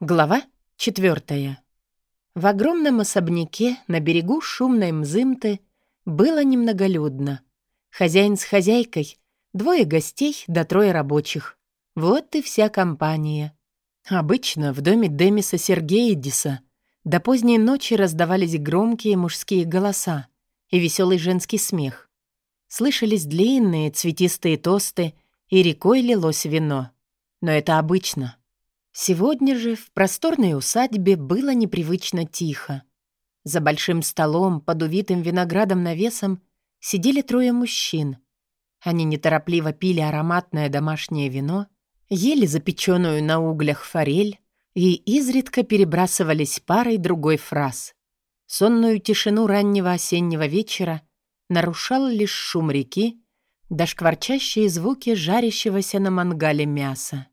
Глава четвертая. В огромном особняке на берегу шумной Мзымты было немноголюдно. Хозяин с хозяйкой, двое гостей да трое рабочих. Вот и вся компания. Обычно в доме Демиса Сергеидиса до поздней ночи раздавались громкие мужские голоса и веселый женский смех. Слышались длинные цветистые тосты, и рекой лилось вино. Но это обычно. Сегодня же в просторной усадьбе было непривычно тихо. За большим столом, под увитым виноградом навесом, сидели трое мужчин. Они неторопливо пили ароматное домашнее вино, ели запеченную на углях форель и изредка перебрасывались парой другой фраз. Сонную тишину раннего осеннего вечера нарушал лишь шум реки да шкварчащие звуки жарящегося на мангале мяса.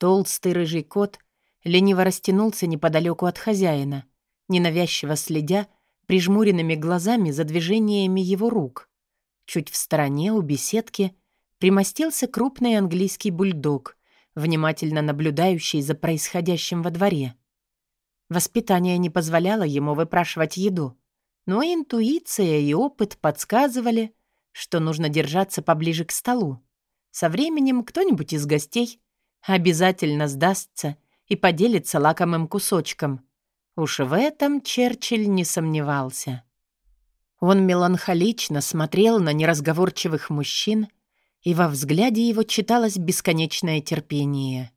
Толстый рыжий кот лениво растянулся неподалеку от хозяина, ненавязчиво следя прижмуренными глазами за движениями его рук. Чуть в стороне у беседки примостился крупный английский бульдог, внимательно наблюдающий за происходящим во дворе. Воспитание не позволяло ему выпрашивать еду, но интуиция и опыт подсказывали, что нужно держаться поближе к столу. Со временем кто-нибудь из гостей обязательно сдастся и поделится лакомым кусочком. Уж в этом Черчилль не сомневался. Он меланхолично смотрел на неразговорчивых мужчин, и во взгляде его читалось бесконечное терпение.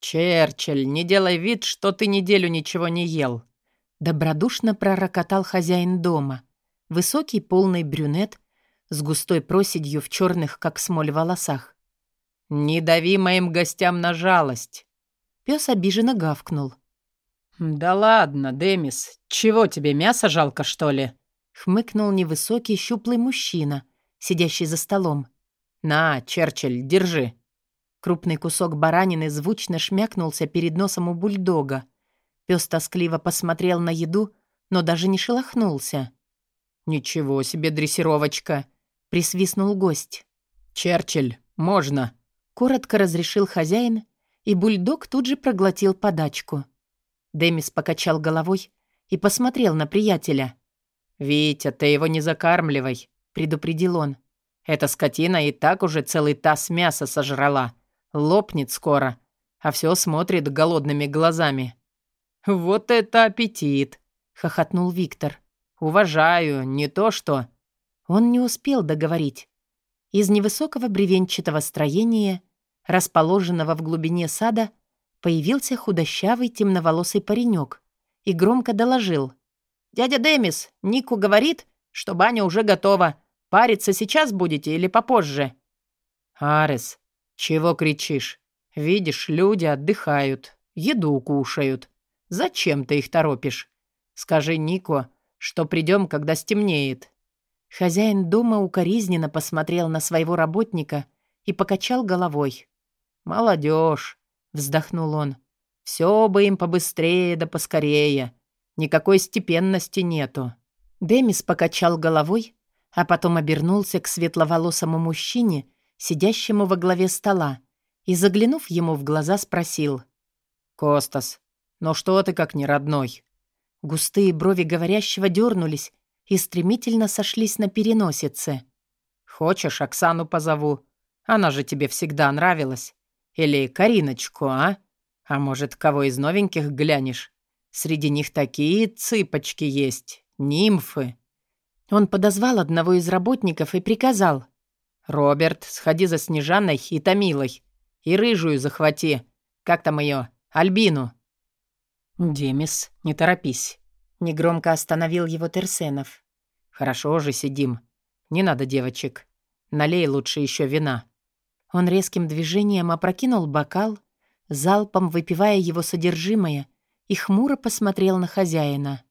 «Черчилль, не делай вид, что ты неделю ничего не ел», — добродушно пророкотал хозяин дома, высокий полный брюнет с густой проседью в черных, как смоль, волосах. «Не дави моим гостям на жалость!» Пес обиженно гавкнул. «Да ладно, Демис, чего тебе, мясо жалко, что ли?» Хмыкнул невысокий щуплый мужчина, сидящий за столом. «На, Черчилль, держи!» Крупный кусок баранины звучно шмякнулся перед носом у бульдога. Пес тоскливо посмотрел на еду, но даже не шелохнулся. «Ничего себе дрессировочка!» — присвистнул гость. «Черчилль, можно!» Коротко разрешил хозяин, и бульдог тут же проглотил подачку. Демис покачал головой и посмотрел на приятеля. «Витя, ты его не закармливай», — предупредил он. «Эта скотина и так уже целый таз мяса сожрала. Лопнет скоро, а все смотрит голодными глазами». «Вот это аппетит!» — хохотнул Виктор. «Уважаю, не то что...» Он не успел договорить. Из невысокого бревенчатого строения расположенного в глубине сада, появился худощавый темноволосый паренек и громко доложил. «Дядя Демис, Нику говорит, что баня уже готова. Париться сейчас будете или попозже?» «Арес, чего кричишь? Видишь, люди отдыхают, еду кушают. Зачем ты их торопишь? Скажи Нику, что придем, когда стемнеет». Хозяин дома укоризненно посмотрел на своего работника и покачал головой. «Молодежь», — вздохнул он. «Все бы им побыстрее да поскорее. Никакой степенности нету». Демис покачал головой, а потом обернулся к светловолосому мужчине, сидящему во главе стола, и, заглянув ему в глаза, спросил. «Костас, ну что ты как не родной?» Густые брови говорящего дернулись и стремительно сошлись на переносице. «Хочешь, Оксану позову? Она же тебе всегда нравилась. Или Кариночку, а? А может, кого из новеньких глянешь? Среди них такие цыпочки есть, нимфы». Он подозвал одного из работников и приказал. «Роберт, сходи за Снежаной и Томилой. И рыжую захвати. Как там ее? Альбину». «Демис, не торопись». Негромко остановил его Терсенов. «Хорошо же сидим. Не надо девочек. Налей лучше еще вина. Он резким движением опрокинул бокал, залпом выпивая его содержимое, и хмуро посмотрел на хозяина.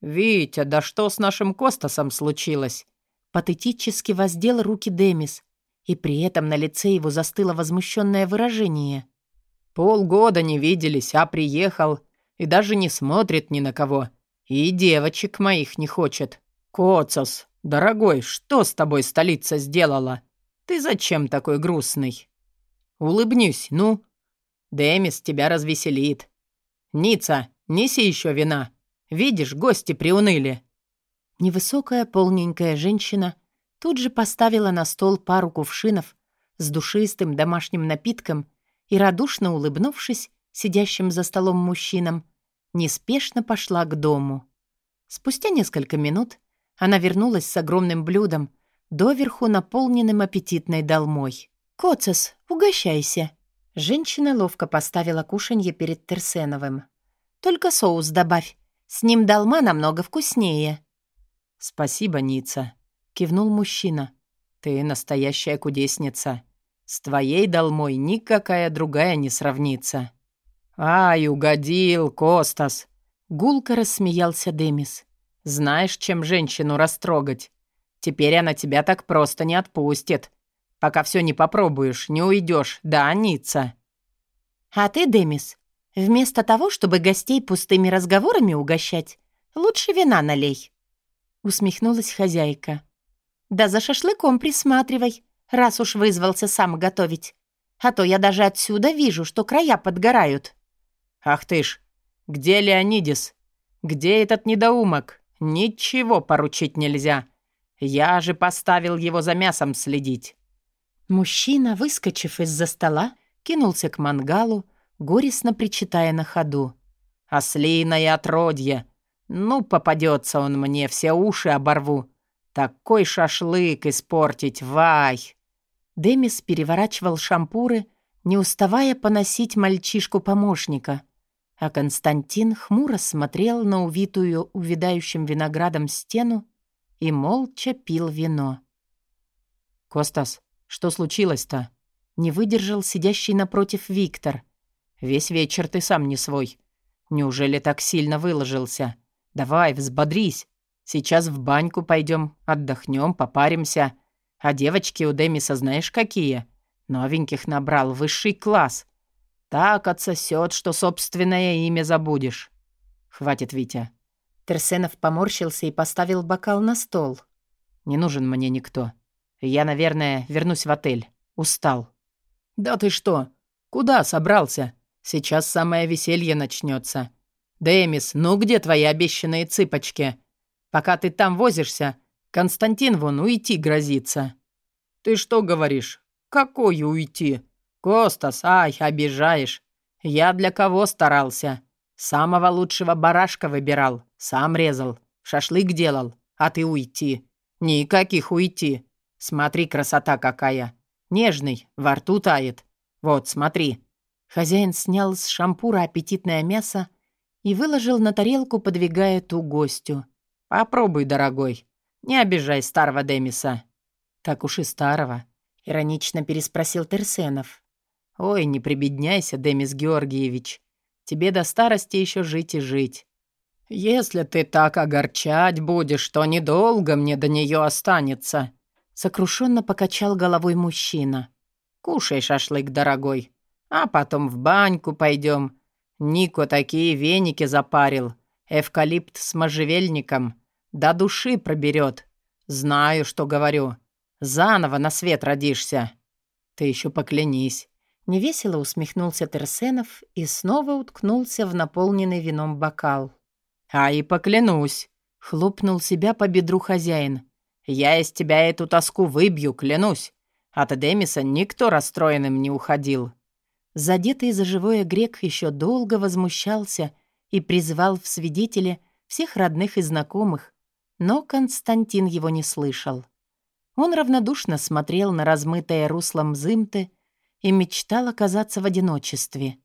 «Витя, да что с нашим Костасом случилось?» Патетически воздел руки Демис, и при этом на лице его застыло возмущенное выражение. «Полгода не виделись, а приехал, и даже не смотрит ни на кого. И девочек моих не хочет. Коцос, дорогой, что с тобой столица сделала?» Ты зачем такой грустный? Улыбнись, ну. Демис тебя развеселит. Ница, неси еще вина. Видишь, гости приуныли». Невысокая полненькая женщина тут же поставила на стол пару кувшинов с душистым домашним напитком и, радушно улыбнувшись сидящим за столом мужчинам, неспешно пошла к дому. Спустя несколько минут она вернулась с огромным блюдом, доверху наполненным аппетитной долмой. «Коцес, угощайся!» Женщина ловко поставила кушанье перед Терсеновым. «Только соус добавь. С ним долма намного вкуснее». «Спасибо, Ница», — кивнул мужчина. «Ты настоящая кудесница. С твоей долмой никакая другая не сравнится». «Ай, угодил, Костас!» Гулко рассмеялся Демис. «Знаешь, чем женщину растрогать? Теперь она тебя так просто не отпустит. Пока все не попробуешь, не уйдешь, да, Ницца?» «А ты, Демис, вместо того, чтобы гостей пустыми разговорами угощать, лучше вина налей», — усмехнулась хозяйка. «Да за шашлыком присматривай, раз уж вызвался сам готовить. А то я даже отсюда вижу, что края подгорают». «Ах ты ж! Где Леонидис? Где этот недоумок? Ничего поручить нельзя. Я же поставил его за мясом следить». Мужчина, выскочив из-за стола, кинулся к мангалу, горестно причитая на ходу. «Ослиное отродье! Ну, попадется он мне, все уши оборву. Такой шашлык испортить, вай!» Демис переворачивал шампуры, не уставая поносить мальчишку-помощника а Константин хмуро смотрел на увитую увядающим виноградом стену и молча пил вино. «Костас, что случилось-то?» Не выдержал сидящий напротив Виктор. «Весь вечер ты сам не свой. Неужели так сильно выложился? Давай, взбодрись. Сейчас в баньку пойдем, отдохнем, попаримся. А девочки у Демиса знаешь какие? Новеньких набрал, высший класс. Так отсосет, что собственное имя забудешь. Хватит, Витя. Терсенов поморщился и поставил бокал на стол. Не нужен мне никто. Я, наверное, вернусь в отель. Устал. Да ты что? Куда собрался? Сейчас самое веселье начнется. Демис, ну где твои обещанные цыпочки? Пока ты там возишься, Константин вон уйти грозится. Ты что говоришь? Какое уйти? «Костас, ай, обижаешь. Я для кого старался? Самого лучшего барашка выбирал, сам резал, шашлык делал, а ты уйти. Никаких уйти. Смотри, красота какая. Нежный, во рту тает. Вот, смотри». Хозяин снял с шампура аппетитное мясо и выложил на тарелку, подвигая ту гостю. «Попробуй, дорогой. Не обижай старого Демиса». «Так уж и старого», — иронично переспросил Терсенов. «Ой, не прибедняйся, Демис Георгиевич. Тебе до старости еще жить и жить. Если ты так огорчать будешь, то недолго мне до нее останется». Сокрушенно покачал головой мужчина. «Кушай шашлык, дорогой, а потом в баньку пойдем. Нико такие веники запарил, эвкалипт с можжевельником. До души проберет. Знаю, что говорю. Заново на свет родишься. Ты еще поклянись, Невесело усмехнулся Терсенов и снова уткнулся в наполненный вином бокал. «А и поклянусь!» — хлопнул себя по бедру хозяин. «Я из тебя эту тоску выбью, клянусь! От Демиса никто расстроенным не уходил!» Задетый за живое грек еще долго возмущался и призвал в свидетели всех родных и знакомых, но Константин его не слышал. Он равнодушно смотрел на размытое руслом Зымты, и мечтал оказаться в одиночестве.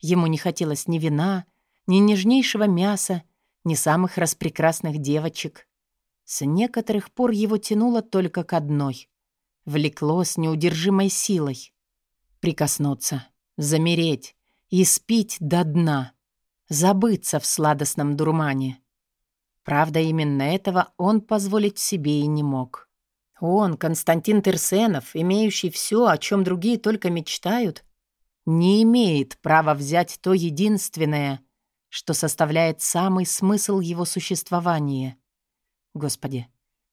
Ему не хотелось ни вина, ни нежнейшего мяса, ни самых распрекрасных девочек. С некоторых пор его тянуло только к одной. Влекло с неудержимой силой. Прикоснуться, замереть и спить до дна. Забыться в сладостном дурмане. Правда, именно этого он позволить себе и не мог. Он, Константин Терсенов, имеющий все, о чем другие только мечтают, не имеет права взять то единственное, что составляет самый смысл его существования. Господи,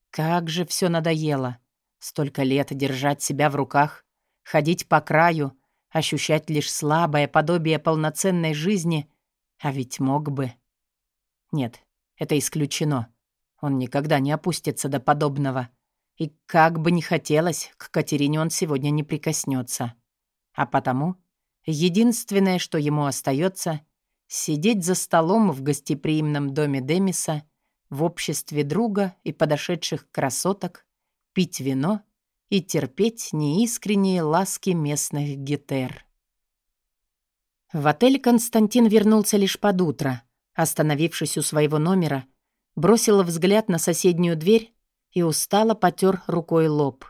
как же все надоело. Столько лет держать себя в руках, ходить по краю, ощущать лишь слабое подобие полноценной жизни, а ведь мог бы. Нет, это исключено. Он никогда не опустится до подобного. И как бы ни хотелось, к Катерине он сегодня не прикоснется. А потому единственное, что ему остается, сидеть за столом в гостеприимном доме Демиса в обществе друга и подошедших красоток, пить вино и терпеть неискренние ласки местных гетер. В отель Константин вернулся лишь под утро. Остановившись у своего номера, бросил взгляд на соседнюю дверь и устало потер рукой лоб.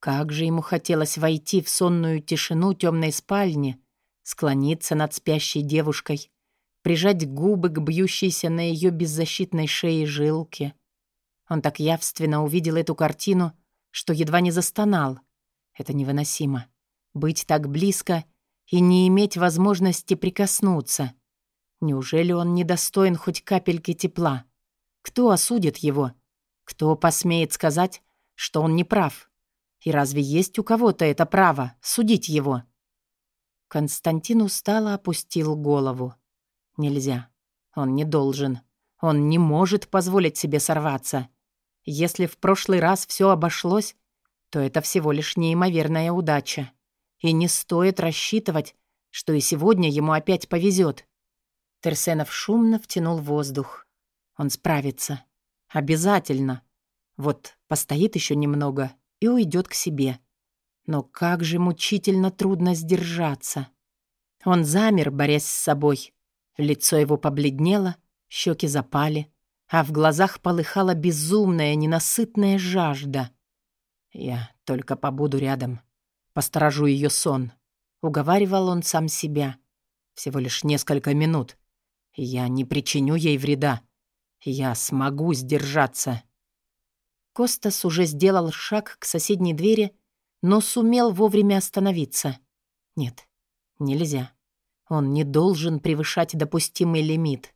Как же ему хотелось войти в сонную тишину темной спальни, склониться над спящей девушкой, прижать губы к бьющейся на ее беззащитной шее жилке. Он так явственно увидел эту картину, что едва не застонал. Это невыносимо. Быть так близко и не иметь возможности прикоснуться. Неужели он недостоин хоть капельки тепла? Кто осудит его? Кто посмеет сказать, что он не прав? И разве есть у кого-то это право судить его? Константин устало опустил голову. Нельзя. Он не должен. Он не может позволить себе сорваться. Если в прошлый раз все обошлось, то это всего лишь неимоверная удача. И не стоит рассчитывать, что и сегодня ему опять повезет. Терсенов шумно втянул воздух. Он справится. Обязательно. Вот постоит еще немного и уйдет к себе. Но как же мучительно трудно сдержаться. Он замер, борясь с собой. Лицо его побледнело, щеки запали а в глазах полыхала безумная, ненасытная жажда. «Я только побуду рядом, посторожу ее сон», — уговаривал он сам себя. «Всего лишь несколько минут. Я не причиню ей вреда. Я смогу сдержаться». Костас уже сделал шаг к соседней двери, но сумел вовремя остановиться. Нет, нельзя. Он не должен превышать допустимый лимит.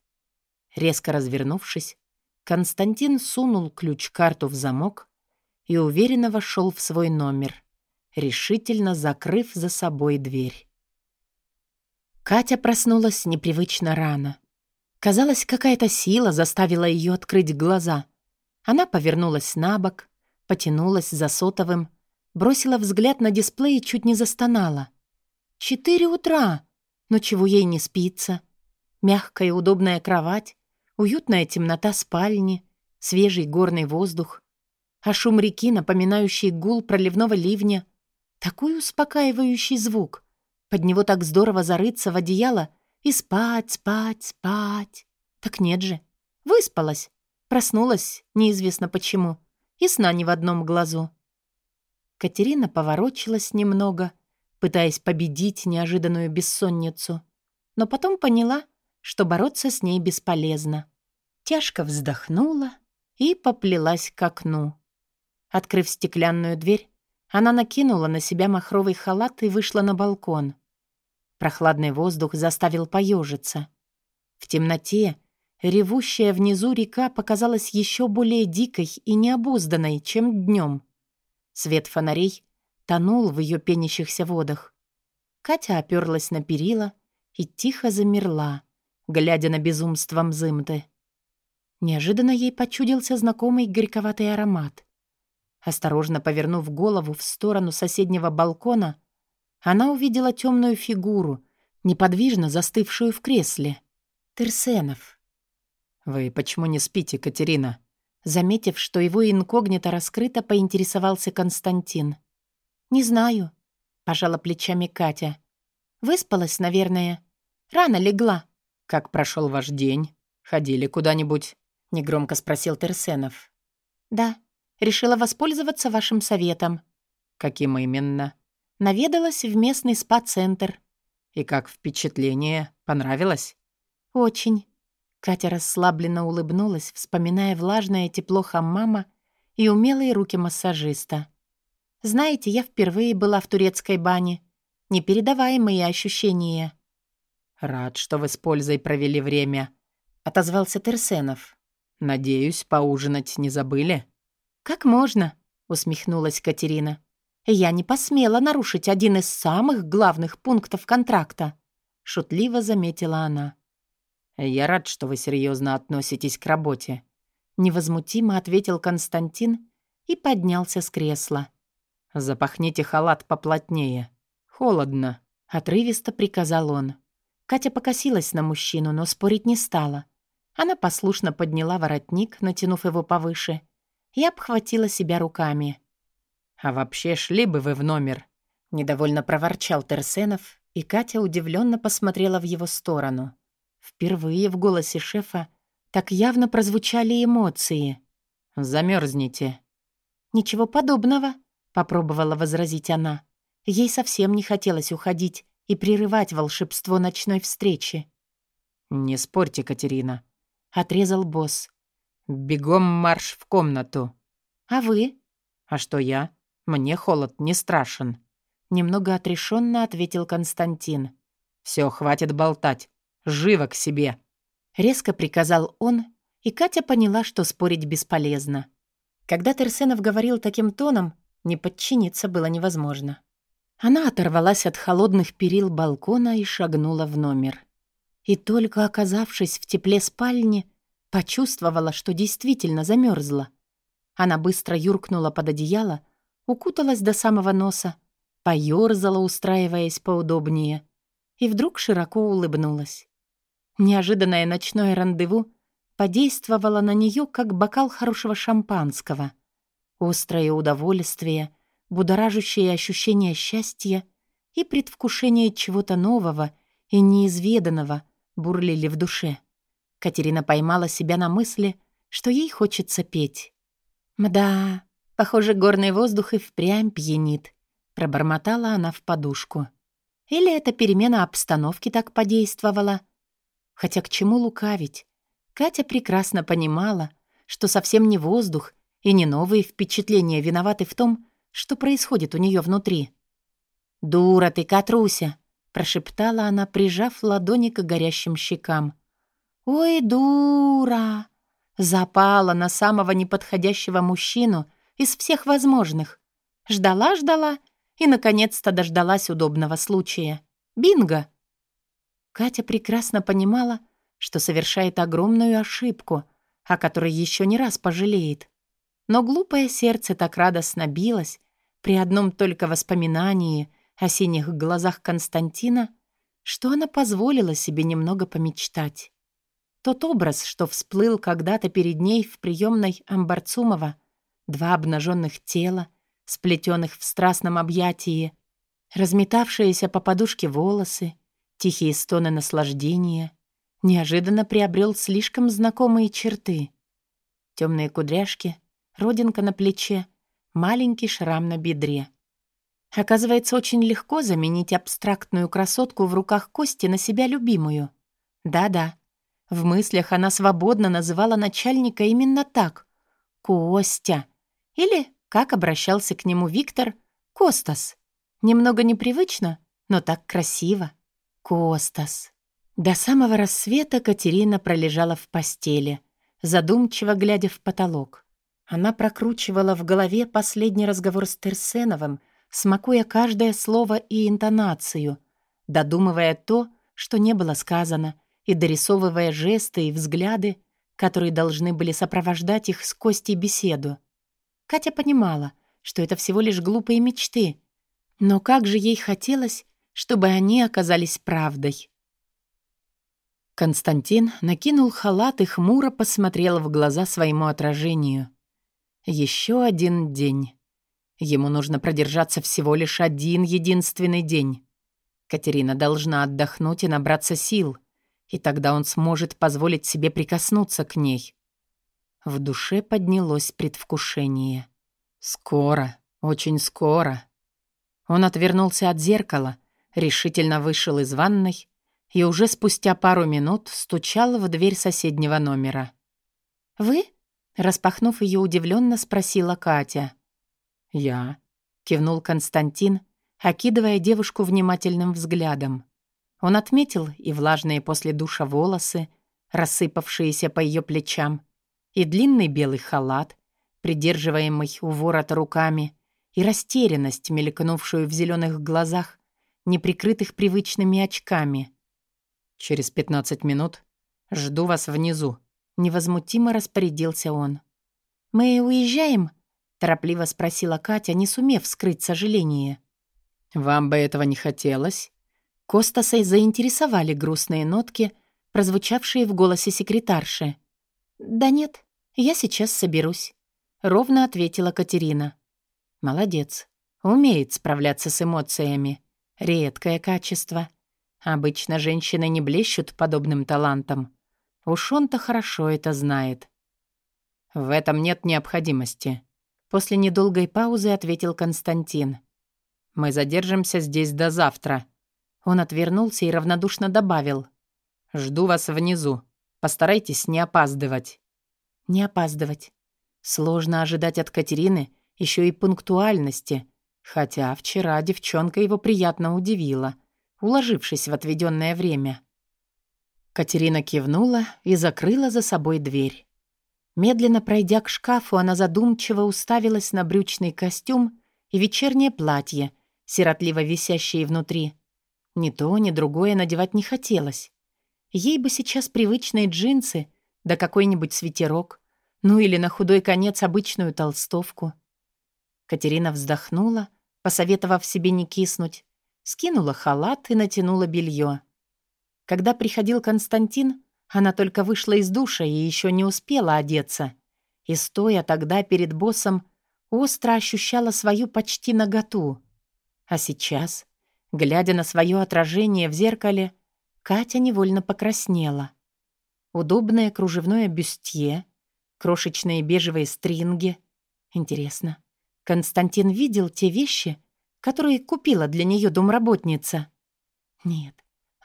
Резко развернувшись, Константин сунул ключ-карту в замок и уверенно вошел в свой номер, решительно закрыв за собой дверь. Катя проснулась непривычно рано. Казалось, какая-то сила заставила ее открыть глаза. Она повернулась на бок, потянулась за сотовым, бросила взгляд на дисплей и чуть не застонала. «Четыре утра! Но чего ей не спится? Мягкая и удобная кровать, Уютная темнота спальни, свежий горный воздух, а шум реки, напоминающий гул проливного ливня. Такой успокаивающий звук. Под него так здорово зарыться в одеяло и спать, спать, спать. Так нет же. Выспалась. Проснулась, неизвестно почему. И сна ни в одном глазу. Катерина поворочилась немного, пытаясь победить неожиданную бессонницу. Но потом поняла — что бороться с ней бесполезно. Тяжко вздохнула и поплелась к окну. Открыв стеклянную дверь, она накинула на себя махровый халат и вышла на балкон. Прохладный воздух заставил поежиться. В темноте ревущая внизу река показалась еще более дикой и необузданной, чем днем. Свет фонарей тонул в ее пенящихся водах. Катя оперлась на перила и тихо замерла, глядя на безумство Мзымты. Неожиданно ей почудился знакомый горьковатый аромат. Осторожно повернув голову в сторону соседнего балкона, она увидела темную фигуру, неподвижно застывшую в кресле. Терсенов. «Вы почему не спите, Катерина?» Заметив, что его инкогнито раскрыто, поинтересовался Константин. «Не знаю», — пожала плечами Катя. «Выспалась, наверное. Рано легла». «Как прошел ваш день? Ходили куда-нибудь?» — негромко спросил Терсенов. «Да, решила воспользоваться вашим советом». «Каким именно?» «Наведалась в местный спа-центр». «И как впечатление? Понравилось?» «Очень». Катя расслабленно улыбнулась, вспоминая влажное тепло хаммама и умелые руки массажиста. «Знаете, я впервые была в турецкой бане. Непередаваемые ощущения». «Рад, что вы с пользой провели время», — отозвался Терсенов. «Надеюсь, поужинать не забыли?» «Как можно?» — усмехнулась Катерина. Я не посмела нарушить один из самых главных пунктов контракта», — шутливо заметила она. «Я рад, что вы серьезно относитесь к работе», — невозмутимо ответил Константин и поднялся с кресла. «Запахните халат поплотнее. Холодно», — отрывисто приказал он. Катя покосилась на мужчину, но спорить не стала. Она послушно подняла воротник, натянув его повыше, и обхватила себя руками. «А вообще шли бы вы в номер», — недовольно проворчал Терсенов, и Катя удивленно посмотрела в его сторону. Впервые в голосе шефа так явно прозвучали эмоции. «Замерзнете». «Ничего подобного», — попробовала возразить она. Ей совсем не хотелось уходить и прерывать волшебство ночной встречи. «Не спорьте, Катерина», отрезал босс. «Бегом марш в комнату». «А вы?» «А что я? Мне холод не страшен». Немного отрешенно ответил Константин. «Все, хватит болтать. Живо к себе!» Резко приказал он, и Катя поняла, что спорить бесполезно. Когда Терсенов говорил таким тоном, не подчиниться было невозможно. Она оторвалась от холодных перил балкона и шагнула в номер и только оказавшись в тепле спальни, почувствовала, что действительно замерзла. Она быстро юркнула под одеяло, укуталась до самого носа, поёрзала, устраиваясь поудобнее, и вдруг широко улыбнулась. Неожиданное ночное рандеву подействовало на нее, как бокал хорошего шампанского. Острое удовольствие, будоражащее ощущение счастья и предвкушение чего-то нового и неизведанного — бурлили в душе. Катерина поймала себя на мысли, что ей хочется петь. «Мда, похоже, горный воздух и впрямь пьянит», — пробормотала она в подушку. «Или эта перемена обстановки так подействовала?» Хотя к чему лукавить? Катя прекрасно понимала, что совсем не воздух и не новые впечатления виноваты в том, что происходит у нее внутри. «Дура ты, Катруся!» прошептала она, прижав ладони к горящим щекам. «Ой, дура!» Запала на самого неподходящего мужчину из всех возможных. Ждала-ждала и, наконец-то, дождалась удобного случая. Бинго! Катя прекрасно понимала, что совершает огромную ошибку, о которой еще не раз пожалеет. Но глупое сердце так радостно билось при одном только воспоминании о синих глазах Константина, что она позволила себе немного помечтать. Тот образ, что всплыл когда-то перед ней в приемной Амбарцумова, два обнаженных тела, сплетенных в страстном объятии, разметавшиеся по подушке волосы, тихие стоны наслаждения, неожиданно приобрел слишком знакомые черты. Темные кудряшки, родинка на плече, маленький шрам на бедре — Оказывается, очень легко заменить абстрактную красотку в руках Кости на себя любимую. Да-да. В мыслях она свободно называла начальника именно так. Костя. Или, как обращался к нему Виктор, Костас. Немного непривычно, но так красиво. Костас. До самого рассвета Катерина пролежала в постели, задумчиво глядя в потолок. Она прокручивала в голове последний разговор с Терсеновым — смакуя каждое слово и интонацию, додумывая то, что не было сказано, и дорисовывая жесты и взгляды, которые должны были сопровождать их с Костей беседу. Катя понимала, что это всего лишь глупые мечты, но как же ей хотелось, чтобы они оказались правдой. Константин накинул халат и хмуро посмотрел в глаза своему отражению. Еще один день. Ему нужно продержаться всего лишь один единственный день. Катерина должна отдохнуть и набраться сил, и тогда он сможет позволить себе прикоснуться к ней. В душе поднялось предвкушение. Скоро, очень скоро. Он отвернулся от зеркала, решительно вышел из ванной и уже спустя пару минут стучал в дверь соседнего номера. «Вы?» — распахнув ее удивленно, спросила Катя. «Я», — кивнул Константин, окидывая девушку внимательным взглядом. Он отметил и влажные после душа волосы, рассыпавшиеся по ее плечам, и длинный белый халат, придерживаемый у ворота руками, и растерянность, мелькнувшую в зеленых глазах, не прикрытых привычными очками. «Через пятнадцать минут жду вас внизу», — невозмутимо распорядился он. «Мы уезжаем?» — торопливо спросила Катя, не сумев скрыть сожаление. «Вам бы этого не хотелось?» Костасой заинтересовали грустные нотки, прозвучавшие в голосе секретарши. «Да нет, я сейчас соберусь», — ровно ответила Катерина. «Молодец. Умеет справляться с эмоциями. Редкое качество. Обычно женщины не блещут подобным талантом. Уж он-то хорошо это знает». «В этом нет необходимости», — после недолгой паузы ответил Константин. «Мы задержимся здесь до завтра». Он отвернулся и равнодушно добавил. «Жду вас внизу. Постарайтесь не опаздывать». «Не опаздывать. Сложно ожидать от Катерины еще и пунктуальности, хотя вчера девчонка его приятно удивила, уложившись в отведенное время». Катерина кивнула и закрыла за собой дверь. Медленно пройдя к шкафу, она задумчиво уставилась на брючный костюм и вечернее платье, сиротливо висящие внутри — ни то, ни другое надевать не хотелось. Ей бы сейчас привычные джинсы, да какой-нибудь свитерок, ну или на худой конец обычную толстовку. Катерина вздохнула, посоветовав себе не киснуть, скинула халат и натянула белье. Когда приходил Константин, она только вышла из душа и еще не успела одеться. И, стоя тогда перед боссом, остро ощущала свою почти наготу. А сейчас Глядя на свое отражение в зеркале, Катя невольно покраснела. Удобное кружевное бюстье, крошечные бежевые стринги. Интересно, Константин видел те вещи, которые купила для нее домработница? Нет,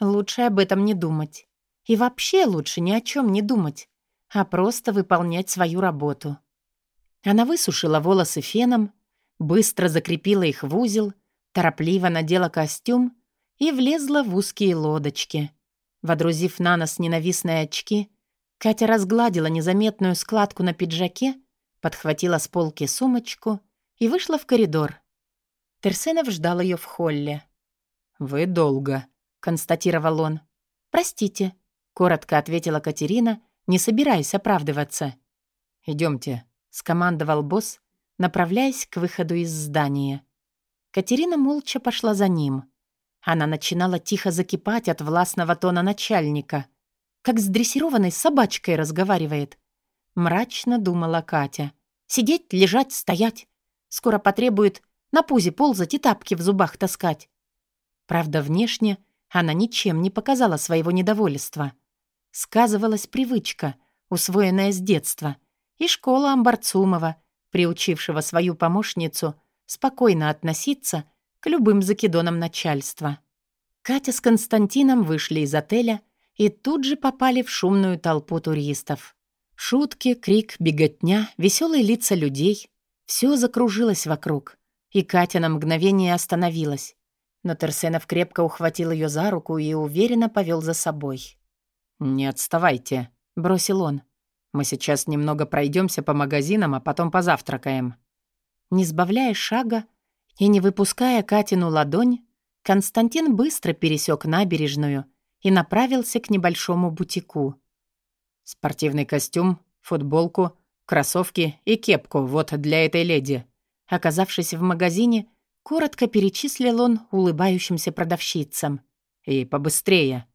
лучше об этом не думать. И вообще лучше ни о чем не думать, а просто выполнять свою работу. Она высушила волосы феном, быстро закрепила их в узел Торопливо надела костюм и влезла в узкие лодочки. Водрузив на нос ненавистные очки, Катя разгладила незаметную складку на пиджаке, подхватила с полки сумочку и вышла в коридор. Терсенов ждал ее в холле. «Вы долго», — констатировал он. «Простите», — коротко ответила Катерина, не собираясь оправдываться. «Идемте», — скомандовал босс, направляясь к выходу из здания. Катерина молча пошла за ним. Она начинала тихо закипать от властного тона начальника, как с дрессированной собачкой разговаривает. Мрачно думала Катя. Сидеть, лежать, стоять. Скоро потребует на пузе ползать и тапки в зубах таскать. Правда, внешне она ничем не показала своего недовольства. Сказывалась привычка, усвоенная с детства, и школа Амбарцумова, приучившего свою помощницу спокойно относиться к любым закидонам начальства. Катя с Константином вышли из отеля и тут же попали в шумную толпу туристов. Шутки, крик, беготня, веселые лица людей — все закружилось вокруг, и Катя на мгновение остановилась. Но Терсенов крепко ухватил ее за руку и уверенно повел за собой. «Не отставайте», — бросил он. «Мы сейчас немного пройдемся по магазинам, а потом позавтракаем». Не сбавляя шага и не выпуская Катину ладонь, Константин быстро пересек набережную и направился к небольшому бутику. «Спортивный костюм, футболку, кроссовки и кепку вот для этой леди». Оказавшись в магазине, коротко перечислил он улыбающимся продавщицам. «И побыстрее».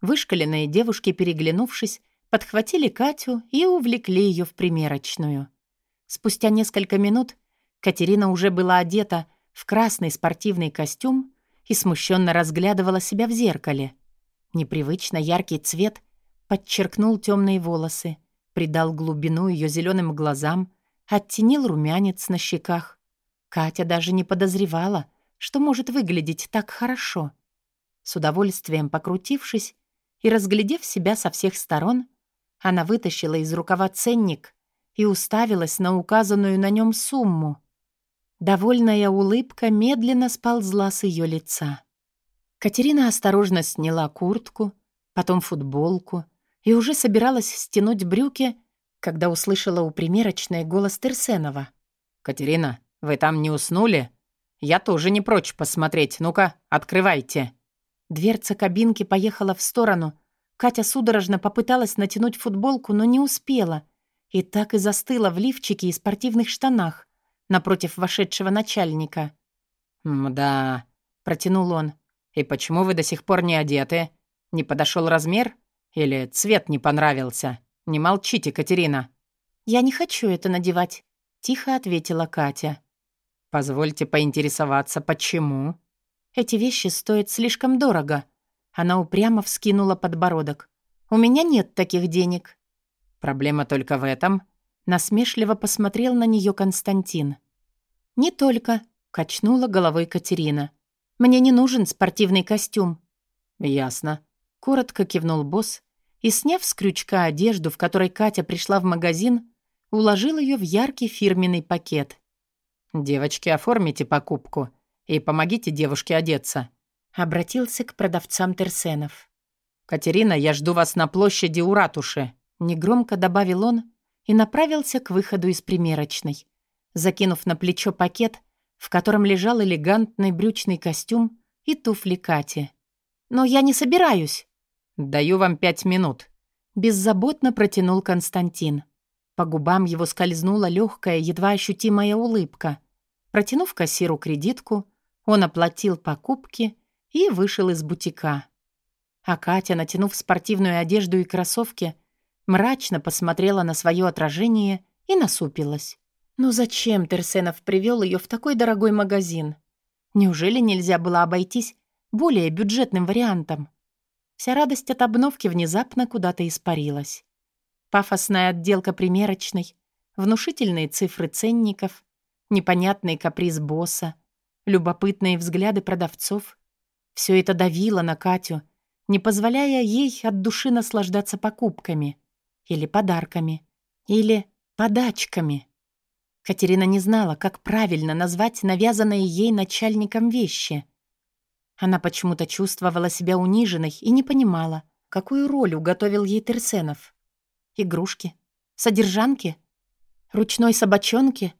Вышкаленные девушки, переглянувшись, подхватили Катю и увлекли ее в примерочную. Спустя несколько минут Катерина уже была одета в красный спортивный костюм и смущенно разглядывала себя в зеркале. Непривычно яркий цвет подчеркнул темные волосы, придал глубину ее зеленым глазам, оттенил румянец на щеках. Катя даже не подозревала, что может выглядеть так хорошо. С удовольствием покрутившись и разглядев себя со всех сторон, она вытащила из рукава ценник и уставилась на указанную на нем сумму. Довольная улыбка медленно сползла с ее лица. Катерина осторожно сняла куртку, потом футболку и уже собиралась стянуть брюки, когда услышала у примерочной голос Терсенова. «Катерина, Вы там не уснули? Я тоже не прочь посмотреть. Ну-ка, открывайте». Дверца кабинки поехала в сторону. Катя судорожно попыталась натянуть футболку, но не успела. И так и застыла в лифчике и спортивных штанах напротив вошедшего начальника. «Мда», — протянул он. «И почему вы до сих пор не одеты? Не подошел размер? Или цвет не понравился? Не молчите, Катерина». «Я не хочу это надевать», — тихо ответила Катя. «Позвольте поинтересоваться, почему?» «Эти вещи стоят слишком дорого». Она упрямо вскинула подбородок. «У меня нет таких денег». «Проблема только в этом?» Насмешливо посмотрел на нее Константин. «Не только», — качнула головой Катерина. «Мне не нужен спортивный костюм». «Ясно», — коротко кивнул босс и, сняв с крючка одежду, в которой Катя пришла в магазин, уложил ее в яркий фирменный пакет. «Девочки, оформите покупку и помогите девушке одеться», — обратился к продавцам Терсенов. «Катерина, я жду вас на площади у ратуши», — негромко добавил он и направился к выходу из примерочной, закинув на плечо пакет, в котором лежал элегантный брючный костюм и туфли Кати. «Но я не собираюсь». «Даю вам пять минут», — беззаботно протянул Константин. По губам его скользнула легкая, едва ощутимая улыбка. Протянув кассиру кредитку, он оплатил покупки и вышел из бутика. А Катя, натянув спортивную одежду и кроссовки, мрачно посмотрела на свое отражение и насупилась. «Ну зачем Терсенов привел ее в такой дорогой магазин? Неужели нельзя было обойтись более бюджетным вариантом?» Вся радость от обновки внезапно куда-то испарилась. Пафосная отделка примерочной, внушительные цифры ценников, непонятный каприз босса, любопытные взгляды продавцов — все это давило на Катю, не позволяя ей от души наслаждаться покупками — или подарками. Или подачками. Катерина не знала, как правильно назвать навязанные ей начальником вещи. Она почему-то чувствовала себя униженной и не понимала, какую роль уготовил ей Терсенов. Игрушки? Содержанки? Ручной собачонки?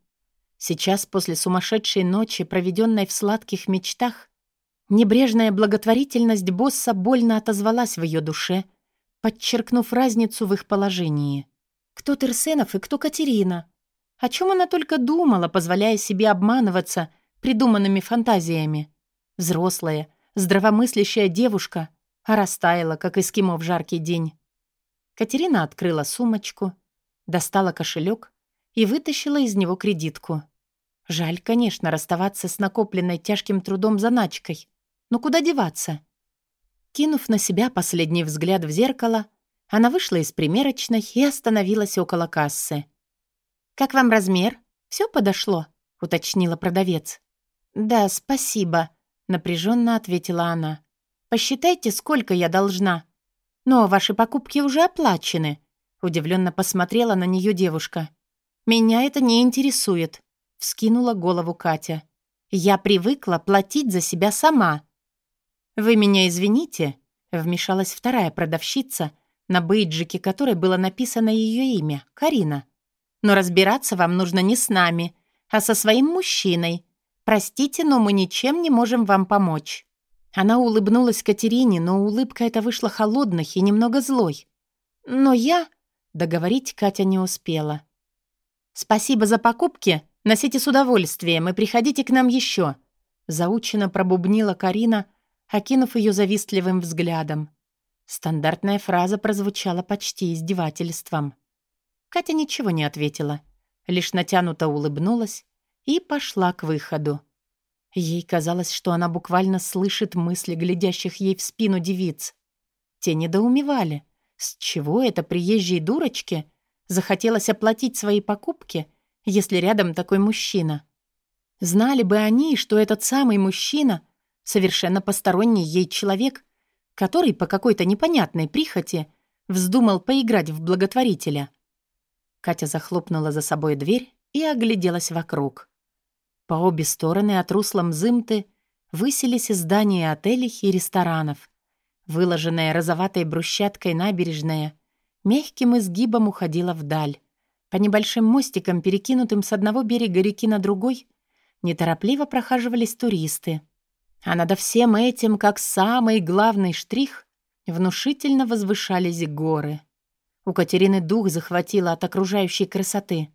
Сейчас, после сумасшедшей ночи, проведенной в сладких мечтах, небрежная благотворительность босса больно отозвалась в ее душе — подчеркнув разницу в их положении. Кто Терсенов и кто Катерина? О чем она только думала, позволяя себе обманываться придуманными фантазиями? Взрослая, здравомыслящая девушка, а растаяла, как эскимо в жаркий день. Катерина открыла сумочку, достала кошелек и вытащила из него кредитку. Жаль, конечно, расставаться с накопленной тяжким трудом заначкой. Но куда деваться? Кинув на себя последний взгляд в зеркало, она вышла из примерочной и остановилась около кассы. «Как вам размер? Все подошло?» — уточнила продавец. «Да, спасибо», — напряженно ответила она. «Посчитайте, сколько я должна». «Но ваши покупки уже оплачены», — удивленно посмотрела на нее девушка. «Меня это не интересует», — вскинула голову Катя. «Я привыкла платить за себя сама». «Вы меня извините», — вмешалась вторая продавщица, на бейджике которой было написано ее имя — Карина. «Но разбираться вам нужно не с нами, а со своим мужчиной. Простите, но мы ничем не можем вам помочь». Она улыбнулась Катерине, но улыбка эта вышла холодной и немного злой. «Но я...» — договорить Катя не успела. «Спасибо за покупки. Носите с удовольствием и приходите к нам еще», — заучено пробубнила Карина, — окинув ее завистливым взглядом. Стандартная фраза прозвучала почти издевательством. Катя ничего не ответила, лишь натянуто улыбнулась и пошла к выходу. Ей казалось, что она буквально слышит мысли глядящих ей в спину девиц. Те недоумевали, с чего это приезжей дурочке захотелось оплатить свои покупки, если рядом такой мужчина. Знали бы они, что этот самый мужчина совершенно посторонний ей человек, который по какой-то непонятной прихоти вздумал поиграть в благотворителя. Катя захлопнула за собой дверь и огляделась вокруг. По обе стороны от русла Мзымты высились здания отелей и ресторанов. Выложенная розоватой брусчаткой набережная мягким изгибом уходила вдаль. По небольшим мостикам, перекинутым с одного берега реки на другой, неторопливо прохаживались туристы. А над всем этим, как самый главный штрих, внушительно возвышались горы. У Катерины дух захватило от окружающей красоты.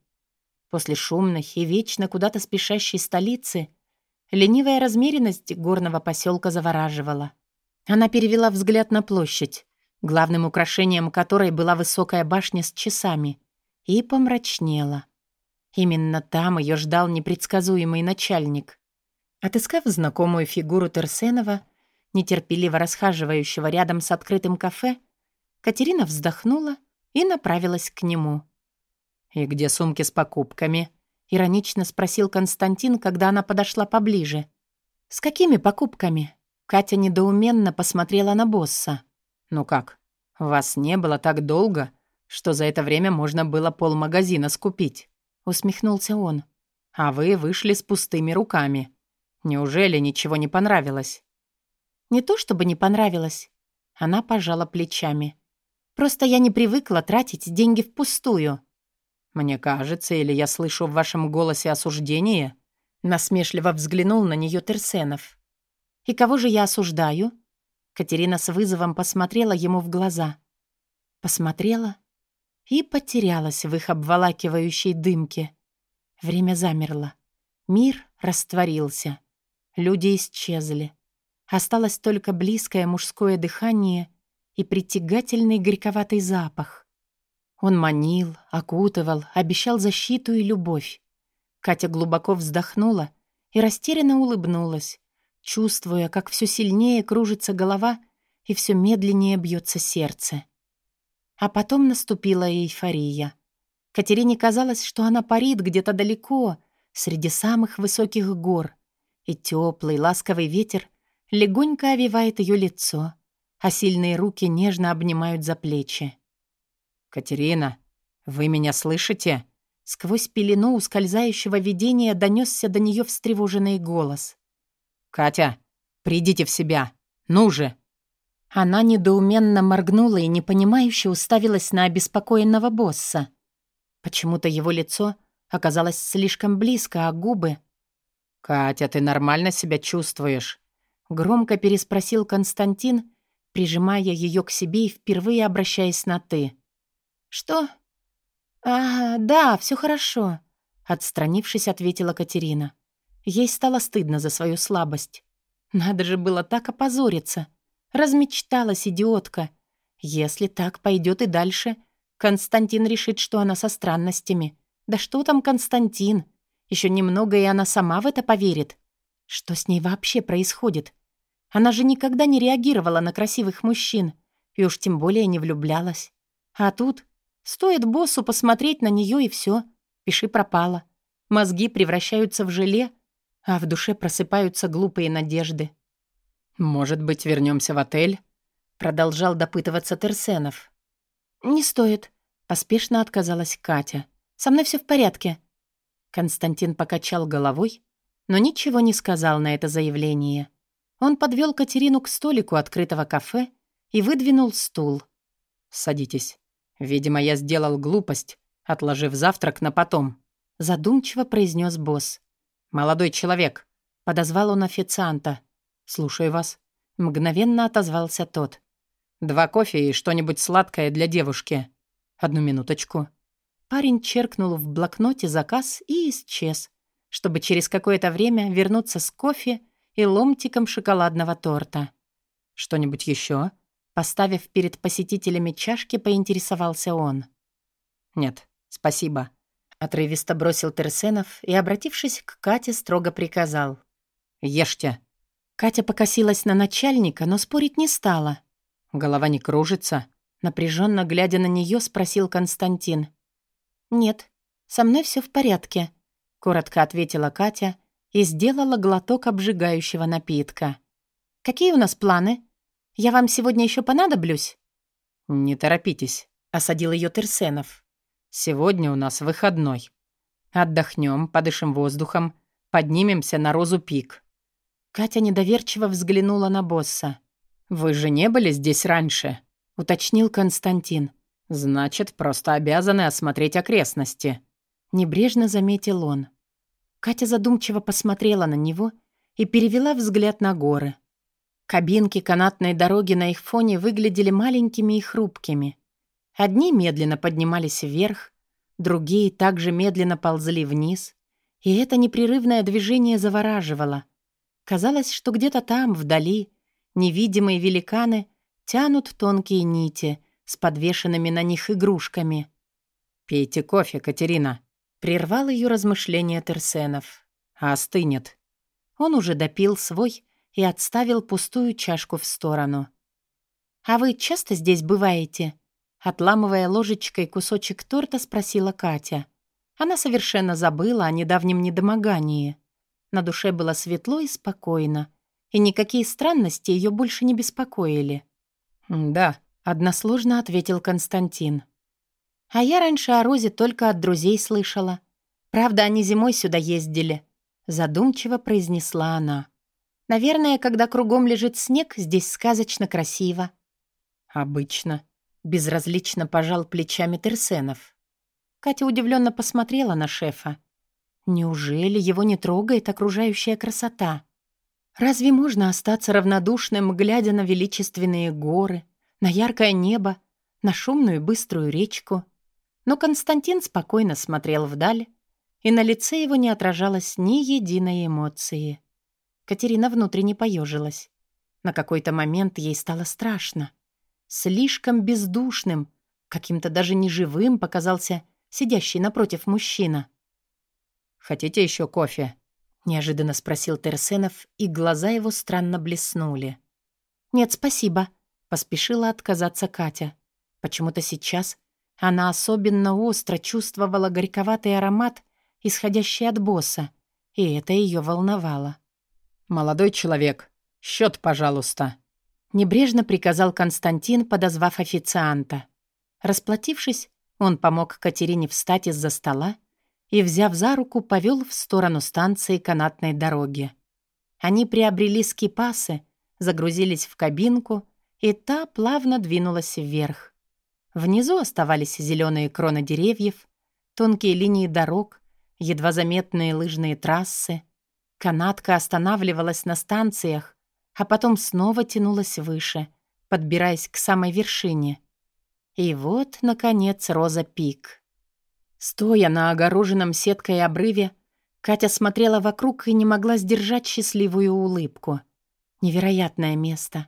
После шумной и вечно куда-то спешащей столицы ленивая размеренность горного поселка завораживала. Она перевела взгляд на площадь, главным украшением которой была высокая башня с часами, и помрачнела. Именно там ее ждал непредсказуемый начальник. Отыскав знакомую фигуру Терсенова, нетерпеливо расхаживающего рядом с открытым кафе, Катерина вздохнула и направилась к нему. «И где сумки с покупками?» — иронично спросил Константин, когда она подошла поближе. «С какими покупками?» Катя недоуменно посмотрела на босса. «Ну как, вас не было так долго, что за это время можно было полмагазина скупить?» — усмехнулся он. «А вы вышли с пустыми руками. Неужели ничего не понравилось?» «Не то чтобы не понравилось». Она пожала плечами. «Просто я не привыкла тратить деньги впустую». «Мне кажется, или я слышу в вашем голосе осуждение?» Насмешливо взглянул на нее Терсенов. «И кого же я осуждаю?» Катерина с вызовом посмотрела ему в глаза. Посмотрела и потерялась в их обволакивающей дымке. Время замерло. Мир растворился. Люди исчезли. Осталось только близкое мужское дыхание и притягательный горьковатый запах. Он манил, окутывал, обещал защиту и любовь. Катя глубоко вздохнула и растерянно улыбнулась, чувствуя, как все сильнее кружится голова и все медленнее бьется сердце. А потом наступила эйфория. Катерине казалось, что она парит где-то далеко, среди самых высоких гор, и теплый ласковый ветер легонько овивает ее лицо, а сильные руки нежно обнимают за плечи. «Катерина, вы меня слышите?» Сквозь пелену ускользающего видения донесся до нее встревоженный голос. «Катя, придите в себя! Ну же!» Она недоуменно моргнула и непонимающе уставилась на обеспокоенного босса. Почему-то его лицо оказалось слишком близко, а губы... «Катя, ты нормально себя чувствуешь?» Громко переспросил Константин, прижимая ее к себе и впервые обращаясь на «ты». «Что?» «А, да, все хорошо», — отстранившись, ответила Катерина. Ей стало стыдно за свою слабость. Надо же было так опозориться. Размечталась идиотка. Если так пойдет и дальше, Константин решит, что она со странностями. Да что там Константин? Еще немного, и она сама в это поверит. Что с ней вообще происходит? Она же никогда не реагировала на красивых мужчин, и уж тем более не влюблялась. А тут стоит боссу посмотреть на нее и все, пиши пропало. Мозги превращаются в желе, а в душе просыпаются глупые надежды. «Может быть, вернемся в отель?» Продолжал допытываться Терсенов. «Не стоит», — поспешно отказалась Катя. «Со мной все в порядке». Константин покачал головой, но ничего не сказал на это заявление. Он подвел Катерину к столику открытого кафе и выдвинул стул. «Садитесь. Видимо, я сделал глупость, отложив завтрак на потом», — задумчиво произнес босс. «Молодой человек», — подозвал он официанта. «Слушаю вас». Мгновенно отозвался тот. «Два кофе и что-нибудь сладкое для девушки. Одну минуточку». Парень черкнул в блокноте заказ и исчез, чтобы через какое-то время вернуться с кофе и ломтиком шоколадного торта. «Что-нибудь еще? Поставив перед посетителями чашки, поинтересовался он. «Нет, спасибо», — отрывисто бросил Терсенов и, обратившись к Кате, строго приказал. «Ешьте». Катя покосилась на начальника, но спорить не стала. «Голова не кружится?» Напряженно глядя на нее, спросил Константин. «Нет, со мной все в порядке», — коротко ответила Катя и сделала глоток обжигающего напитка. «Какие у нас планы? Я вам сегодня еще понадоблюсь?» «Не торопитесь», — осадил ее Терсенов. «Сегодня у нас выходной. Отдохнем, подышим воздухом, поднимемся на Розу Пик. Катя недоверчиво взглянула на босса. «Вы же не были здесь раньше?» — уточнил Константин. «Значит, просто обязаны осмотреть окрестности». Небрежно заметил он. Катя задумчиво посмотрела на него и перевела взгляд на горы. Кабинки канатной дороги на их фоне выглядели маленькими и хрупкими. Одни медленно поднимались вверх, другие также медленно ползли вниз, и это непрерывное движение завораживало. Казалось, что где-то там, вдали, невидимые великаны тянут тонкие нити с подвешенными на них игрушками. «Пейте кофе, Катерина», — прервал ее размышления Терсенов. «А остынет». Он уже допил свой и отставил пустую чашку в сторону. «А вы часто здесь бываете?» Отламывая ложечкой кусочек торта, спросила Катя. Она совершенно забыла о недавнем недомогании. На душе было светло и спокойно, и никакие странности ее больше не беспокоили. «Да», — односложно ответил Константин. «А я раньше о Розе только от друзей слышала. Правда, они зимой сюда ездили», — задумчиво произнесла она. «Наверное, когда кругом лежит снег, здесь сказочно красиво». «Обычно», — безразлично пожал плечами Терсенов. Катя удивленно посмотрела на шефа. Неужели его не трогает окружающая красота? Разве можно остаться равнодушным, глядя на величественные горы, на яркое небо, на шумную быструю речку? Но Константин спокойно смотрел вдаль, и на лице его не отражалось ни единой эмоции. Катерина внутренне поежилась. На какой-то момент ей стало страшно. Слишком бездушным, каким-то даже неживым показался сидящий напротив мужчина. «Хотите еще кофе?» — неожиданно спросил Терсенов, и глаза его странно блеснули. «Нет, спасибо», — поспешила отказаться Катя. Почему-то сейчас она особенно остро чувствовала горьковатый аромат, исходящий от босса, и это ее волновало. «Молодой человек, счет, пожалуйста», — небрежно приказал Константин, подозвав официанта. Расплатившись, он помог Катерине встать из-за стола и, взяв за руку, повел в сторону станции канатной дороги. Они приобрели скипасы, загрузились в кабинку, и та плавно двинулась вверх. Внизу оставались зеленые кроны деревьев, тонкие линии дорог, едва заметные лыжные трассы. Канатка останавливалась на станциях, а потом снова тянулась выше, подбираясь к самой вершине. И вот, наконец, Роза Пик — Стоя на огороженном сеткой обрыве, Катя смотрела вокруг и не могла сдержать счастливую улыбку. Невероятное место.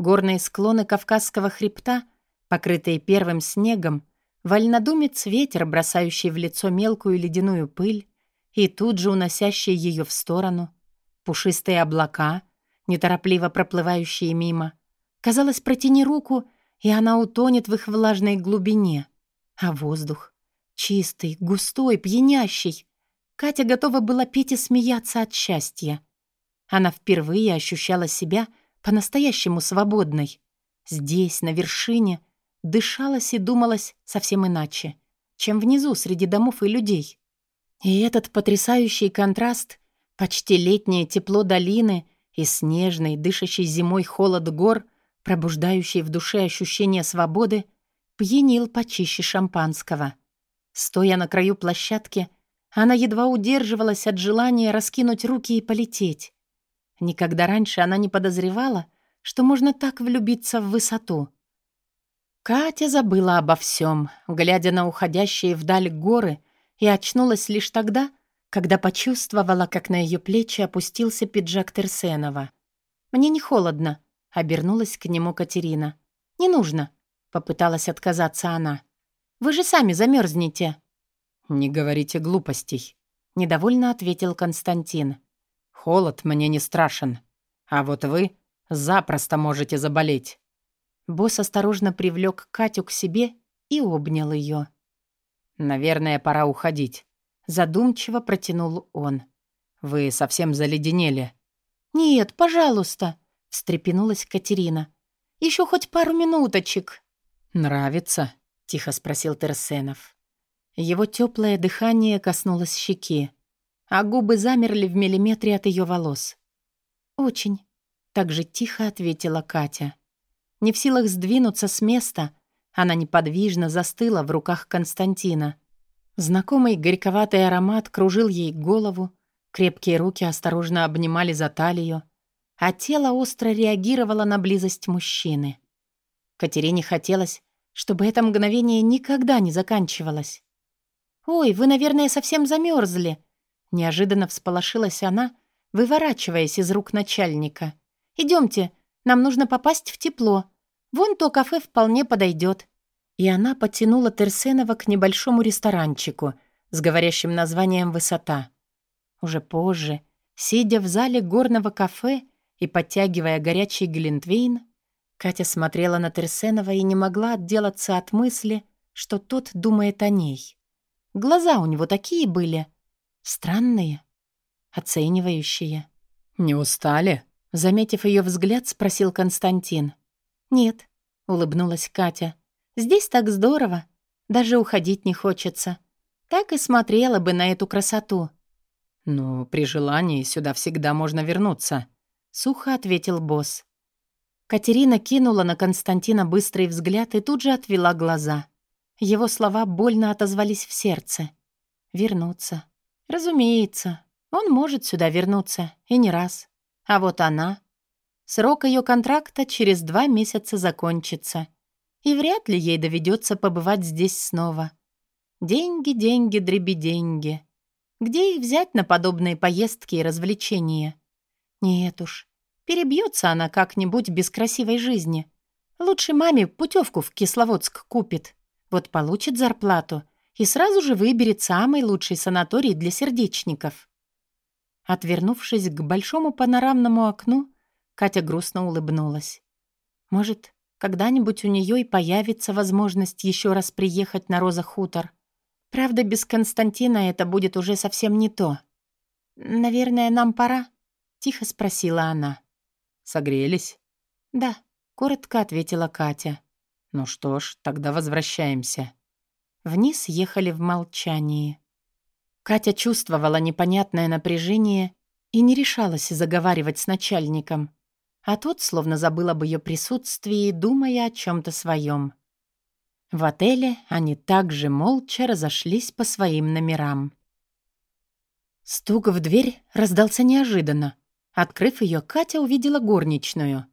Горные склоны Кавказского хребта, покрытые первым снегом, вольнодумец ветер, бросающий в лицо мелкую ледяную пыль и тут же уносящий ее в сторону, пушистые облака, неторопливо проплывающие мимо. Казалось, протяни руку, и она утонет в их влажной глубине. А воздух? Чистый, густой, пьянящий. Катя готова была петь и смеяться от счастья. Она впервые ощущала себя по-настоящему свободной. Здесь, на вершине, дышалось и думалось совсем иначе, чем внизу среди домов и людей. И этот потрясающий контраст, почти летнее тепло долины и снежный, дышащий зимой холод гор, пробуждающий в душе ощущение свободы, пьянил почище шампанского. Стоя на краю площадки, она едва удерживалась от желания раскинуть руки и полететь. Никогда раньше она не подозревала, что можно так влюбиться в высоту. Катя забыла обо всем, глядя на уходящие вдаль горы, и очнулась лишь тогда, когда почувствовала, как на ее плечи опустился пиджак Терсенова. «Мне не холодно», — обернулась к нему Катерина. «Не нужно», — попыталась отказаться она. Вы же сами замерзнете. «Не говорите глупостей», — недовольно ответил Константин. «Холод мне не страшен. А вот вы запросто можете заболеть». Босс осторожно привлек Катю к себе и обнял ее. «Наверное, пора уходить», — задумчиво протянул он. «Вы совсем заледенели». «Нет, пожалуйста», — встрепенулась Катерина. «Еще хоть пару минуточек». «Нравится?» тихо спросил Терсенов. Его теплое дыхание коснулось щеки, а губы замерли в миллиметре от ее волос. «Очень», — так же тихо ответила Катя. Не в силах сдвинуться с места, она неподвижно застыла в руках Константина. Знакомый горьковатый аромат кружил ей голову, крепкие руки осторожно обнимали за талию, а тело остро реагировало на близость мужчины. Катерине хотелось, чтобы это мгновение никогда не заканчивалось. «Ой, вы, наверное, совсем замерзли!» Неожиданно всполошилась она, выворачиваясь из рук начальника. «Идемте, нам нужно попасть в тепло. Вон то кафе вполне подойдет». И она потянула Терсенова к небольшому ресторанчику с говорящим названием «Высота». Уже позже, сидя в зале горного кафе и подтягивая горячий глинтвейн, Катя смотрела на Терсенова и не могла отделаться от мысли, что тот думает о ней. Глаза у него такие были. Странные, оценивающие. «Не устали?» Заметив ее взгляд, спросил Константин. «Нет», — улыбнулась Катя. «Здесь так здорово. Даже уходить не хочется. Так и смотрела бы на эту красоту». «Ну, при желании сюда всегда можно вернуться», — сухо ответил босс. Катерина кинула на Константина быстрый взгляд и тут же отвела глаза. Его слова больно отозвались в сердце. «Вернуться. Разумеется, он может сюда вернуться, и не раз. А вот она... Срок ее контракта через два месяца закончится, и вряд ли ей доведется побывать здесь снова. Деньги, деньги, дреби деньги. Где их взять на подобные поездки и развлечения? Нет уж, перебьется она как-нибудь без красивой жизни. Лучше маме путевку в Кисловодск купит. Вот получит зарплату и сразу же выберет самый лучший санаторий для сердечников. Отвернувшись к большому панорамному окну, Катя грустно улыбнулась. Может, когда-нибудь у нее и появится возможность еще раз приехать на Роза Хутор. Правда, без Константина это будет уже совсем не то. «Наверное, нам пора?» — тихо спросила она. «Согрелись?» «Да», — коротко ответила Катя. «Ну что ж, тогда возвращаемся». Вниз ехали в молчании. Катя чувствовала непонятное напряжение и не решалась заговаривать с начальником, а тот словно забыл об ее присутствии, думая о чем-то своем. В отеле они также молча разошлись по своим номерам. Стук в дверь раздался неожиданно. Открыв ее, Катя увидела горничную.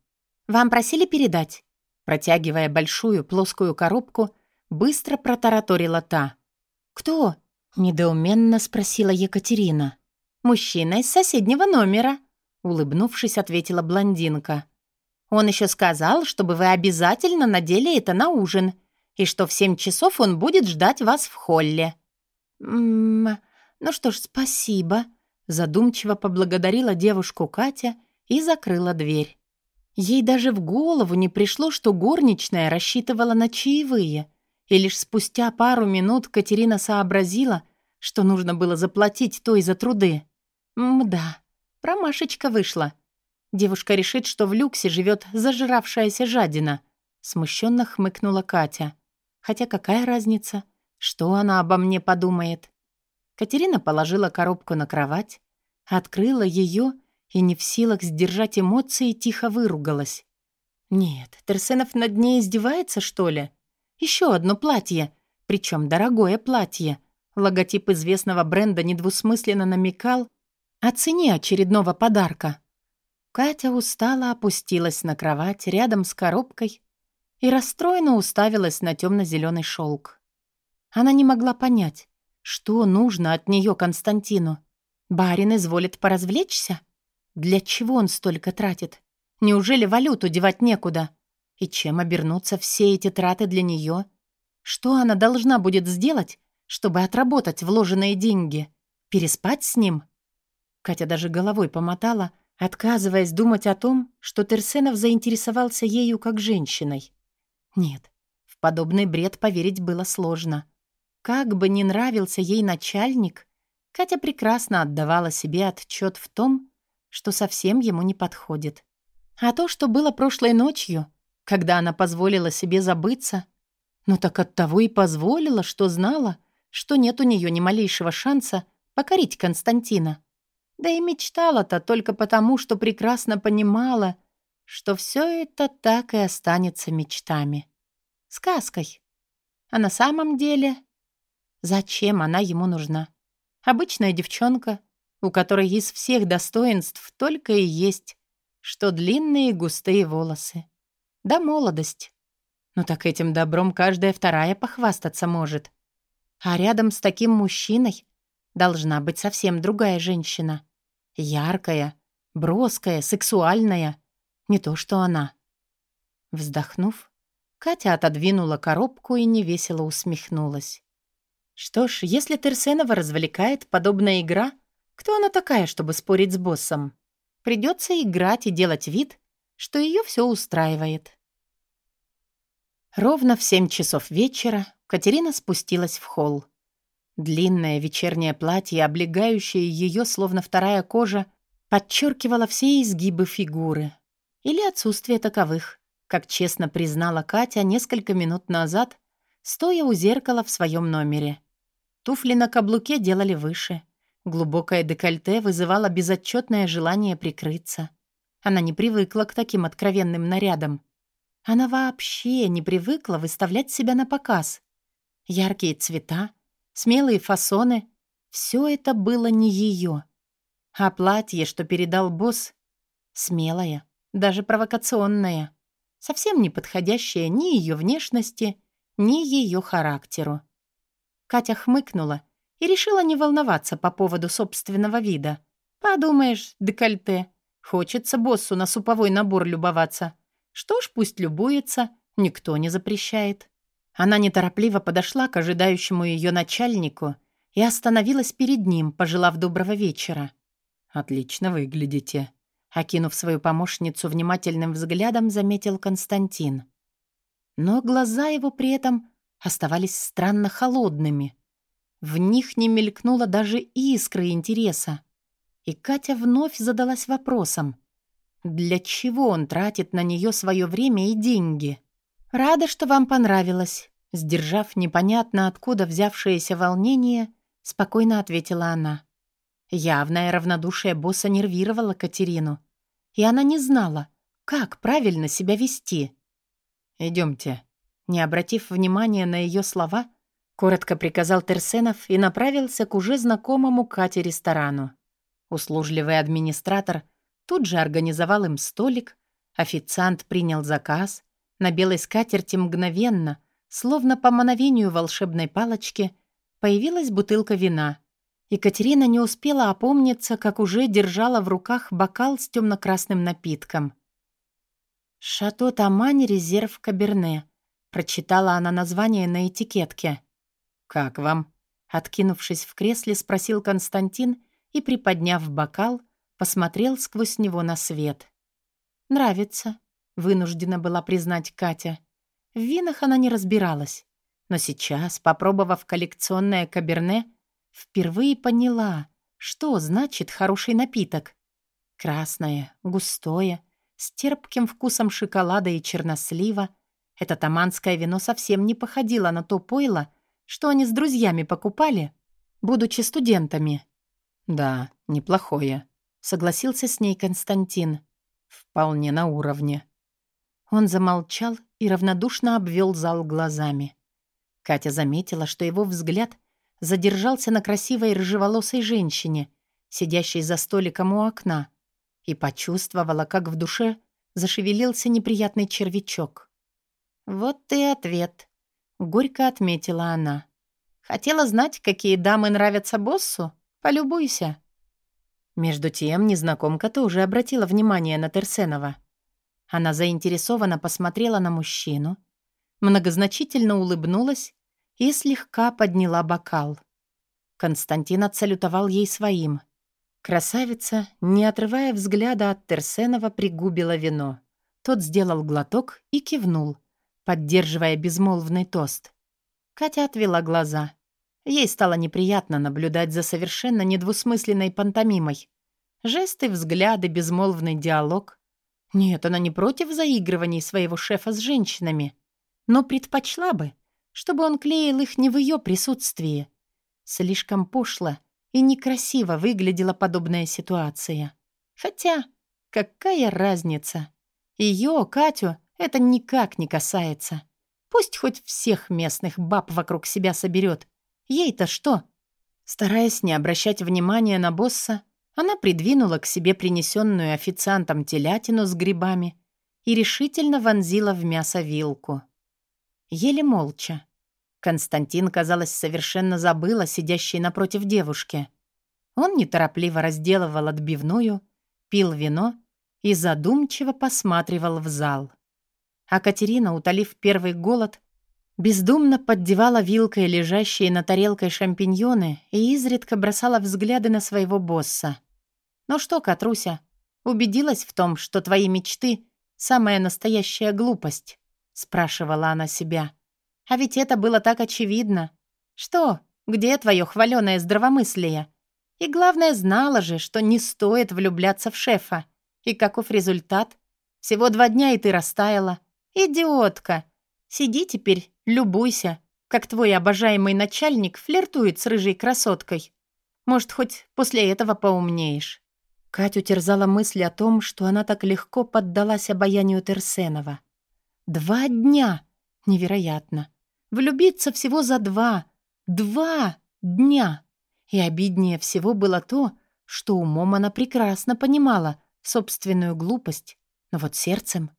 «Вам просили передать?» Протягивая большую плоскую коробку, быстро протараторила та. «Кто?» — недоуменно спросила Екатерина. «Мужчина из соседнего номера», — улыбнувшись, ответила блондинка. «Он еще сказал, чтобы вы обязательно надели это на ужин, и что в семь часов он будет ждать вас в холле». «Ммм, ну что ж, спасибо», — задумчиво поблагодарила девушку Катя и закрыла дверь. Ей даже в голову не пришло, что горничная рассчитывала на чаевые, и лишь спустя пару минут Катерина сообразила, что нужно было заплатить той за труды. Мда, промашечка вышла. Девушка решит, что в люксе живет зажиравшаяся жадина. Смущенно хмыкнула Катя. Хотя какая разница? Что она обо мне подумает? Катерина положила коробку на кровать, открыла ее и не в силах сдержать эмоции, тихо выругалась. «Нет, Терсенов над ней издевается, что ли? Еще одно платье, причем дорогое платье. Логотип известного бренда недвусмысленно намекал о цене очередного подарка. Катя устало опустилась на кровать рядом с коробкой и расстроенно уставилась на темно-зеленый шелк. Она не могла понять, что нужно от нее Константину. Барин изволит поразвлечься? Для чего он столько тратит? Неужели валюту девать некуда? И чем обернутся все эти траты для нее? Что она должна будет сделать, чтобы отработать вложенные деньги? Переспать с ним? Катя даже головой помотала, отказываясь думать о том, что Терсенов заинтересовался ею как женщиной. Нет, в подобный бред поверить было сложно. Как бы ни нравился ей начальник, Катя прекрасно отдавала себе отчет в том, что совсем ему не подходит. А то, что было прошлой ночью, когда она позволила себе забыться, ну так оттого и позволила, что знала, что нет у нее ни малейшего шанса покорить Константина. Да и мечтала-то только потому, что прекрасно понимала, что все это так и останется мечтами. Сказкой. А на самом деле... Зачем она ему нужна? Обычная девчонка, у которой из всех достоинств только и есть, что длинные густые волосы. Да молодость. Ну так этим добром каждая вторая похвастаться может. А рядом с таким мужчиной должна быть совсем другая женщина. Яркая, броская, сексуальная. Не то, что она. Вздохнув, Катя отодвинула коробку и невесело усмехнулась. Что ж, если Терсенова развлекает подобная игра, кто она такая, чтобы спорить с боссом? Придется играть и делать вид, что ее все устраивает. Ровно в семь часов вечера Катерина спустилась в холл. Длинное вечернее платье, облегающее ее, словно вторая кожа, подчеркивало все изгибы фигуры. Или отсутствие таковых, как честно признала Катя несколько минут назад, стоя у зеркала в своем номере. Туфли на каблуке делали выше. Глубокое декольте вызывало безотчетное желание прикрыться. Она не привыкла к таким откровенным нарядам. Она вообще не привыкла выставлять себя на показ. Яркие цвета, смелые фасоны — все это было не ее. А платье, что передал босс, смелое, даже провокационное, совсем не подходящее ни ее внешности, ни ее характеру. Катя хмыкнула и решила не волноваться по поводу собственного вида. Подумаешь, декольте. Хочется боссу на суповой набор любоваться. Что ж, пусть любуется, никто не запрещает. Она неторопливо подошла к ожидающему ее начальнику и остановилась перед ним, пожелав доброго вечера. «Отлично выглядите», — окинув свою помощницу внимательным взглядом, заметил Константин. Но глаза его при этом оставались странно холодными. В них не мелькнуло даже искры интереса. И Катя вновь задалась вопросом, для чего он тратит на нее свое время и деньги? «Рада, что вам понравилось», — сдержав непонятно откуда взявшееся волнение, спокойно ответила она. Явное равнодушие босса нервировало Катерину, и она не знала, как правильно себя вести. «Идемте», не обратив внимания на ее слова, коротко приказал Терсенов и направился к уже знакомому Кате ресторану. Услужливый администратор тут же организовал им столик, официант принял заказ, на белой скатерти мгновенно, словно по мановению волшебной палочки, появилась бутылка вина. Екатерина не успела опомниться, как уже держала в руках бокал с темно-красным напитком. «Шато Тамань резерв Каберне», — прочитала она название на этикетке. «Как вам?» — откинувшись в кресле, спросил Константин и, приподняв бокал, посмотрел сквозь него на свет. «Нравится», вынуждена была признать Катя. В винах она не разбиралась, но сейчас, попробовав коллекционное каберне, впервые поняла, что значит хороший напиток. Красное, густое, с терпким вкусом шоколада и чернослива, это таманское вино совсем не походило на то пойло, что они с друзьями покупали, будучи студентами. «Да, неплохое», — согласился с ней Константин. «Вполне на уровне». Он замолчал и равнодушно обвел зал глазами. Катя заметила, что его взгляд задержался на красивой рыжеволосой женщине, сидящей за столиком у окна, и почувствовала, как в душе зашевелился неприятный червячок. «Вот и ответ», — горько отметила она. «Хотела знать, какие дамы нравятся боссу? Полюбуйся». Между тем незнакомка тоже обратила внимание на Терсенова — она заинтересованно посмотрела на мужчину, многозначительно улыбнулась и слегка подняла бокал. Константин отсалютовал ей своим. Красавица, не отрывая взгляда от Терсенова, пригубила вино. Тот сделал глоток и кивнул, поддерживая безмолвный тост. Катя отвела глаза. Ей стало неприятно наблюдать за совершенно недвусмысленной пантомимой. Жесты, взгляды, безмолвный диалог. Нет, она не против заигрываний своего шефа с женщинами, но предпочла бы, чтобы он клеил их не в ее присутствии. Слишком пошло и некрасиво выглядела подобная ситуация. Хотя, какая разница? Ее, Катю, это никак не касается. Пусть хоть всех местных баб вокруг себя соберет Ей-то что? Стараясь не обращать внимания на босса, она придвинула к себе принесенную официантом телятину с грибами и решительно вонзила в мясо вилку. Еле молча. Константин, казалось, совершенно забыл о сидящей напротив девушке. Он неторопливо разделывал отбивную, пил вино и задумчиво посматривал в зал. А Катерина, утолив первый голод, бездумно поддевала вилкой лежащие на тарелкой шампиньоны и изредка бросала взгляды на своего босса. «Ну что, Катруся, убедилась в том, что твои мечты — самая настоящая глупость?» — спрашивала она себя. «А ведь это было так очевидно. Что, где твое хваленое здравомыслие? И главное, знала же, что не стоит влюбляться в шефа. И каков результат? Всего два дня, и ты растаяла. Идиотка! Сиди теперь, любуйся, как твой обожаемый начальник флиртует с рыжей красоткой. Может, хоть после этого поумнеешь». Катю терзала мысль о том, что она так легко поддалась обаянию Терсенова. Два дня! Невероятно! Влюбиться всего за два! Два дня! И обиднее всего было то, что умом она прекрасно понимала собственную глупость, но вот сердцем...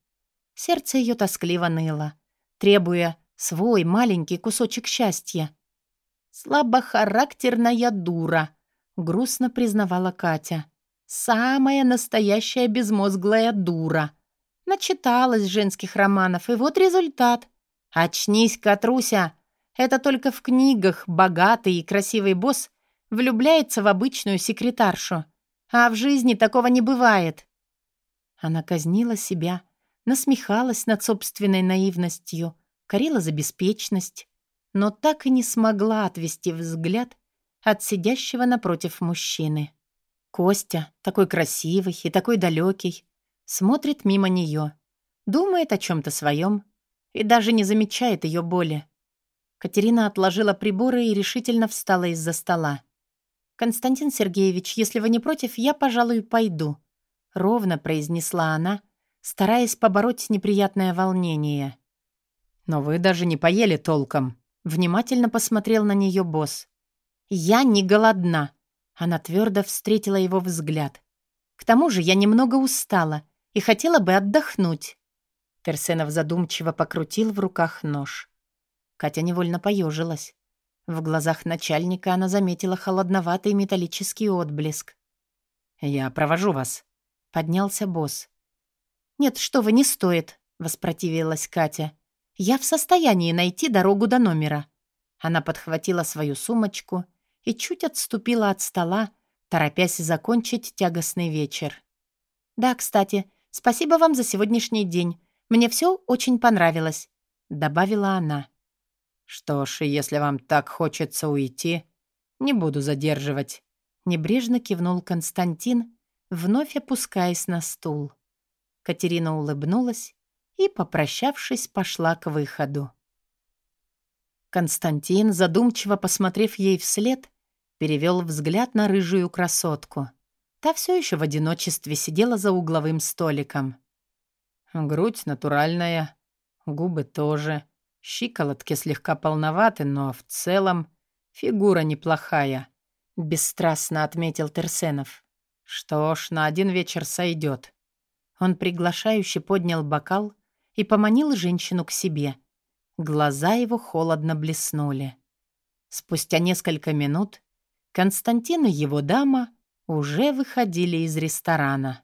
Сердце ее тоскливо ныло, требуя свой маленький кусочек счастья. «Слабохарактерная дура», — грустно признавала Катя. Самая настоящая безмозглая дура. Начиталась женских романов, и вот результат. Очнись, Катруся. Это только в книгах богатый и красивый босс влюбляется в обычную секретаршу. А в жизни такого не бывает. Она казнила себя, насмехалась над собственной наивностью, корила за беспечность, но так и не смогла отвести взгляд от сидящего напротив мужчины. Костя, такой красивый и такой далекий, смотрит мимо нее, думает о чем-то своем и даже не замечает ее боли. Катерина отложила приборы и решительно встала из-за стола. «Константин Сергеевич, если вы не против, я, пожалуй, пойду», — ровно произнесла она, стараясь побороть неприятное волнение. «Но вы даже не поели толком», — внимательно посмотрел на нее босс. «Я не голодна», она твердо встретила его взгляд. «К тому же я немного устала и хотела бы отдохнуть». Терсенов задумчиво покрутил в руках нож. Катя невольно поежилась. В глазах начальника она заметила холодноватый металлический отблеск. «Я провожу вас», — поднялся босс. «Нет, что вы, не стоит», — воспротивилась Катя. «Я в состоянии найти дорогу до номера». Она подхватила свою сумочку и чуть отступила от стола, торопясь закончить тягостный вечер. «Да, кстати, спасибо вам за сегодняшний день. Мне все очень понравилось», — добавила она. «Что ж, если вам так хочется уйти, не буду задерживать», — небрежно кивнул Константин, вновь опускаясь на стул. Катерина улыбнулась и, попрощавшись, пошла к выходу. Константин, задумчиво посмотрев ей вслед, перевел взгляд на рыжую красотку. Та все еще в одиночестве сидела за угловым столиком. Грудь натуральная, губы тоже, щиколотки слегка полноваты, но в целом фигура неплохая, бесстрастно отметил Терсенов. Что ж, на один вечер сойдет. Он приглашающе поднял бокал и поманил женщину к себе. Глаза его холодно блеснули. Спустя несколько минут Константин и его дама уже выходили из ресторана.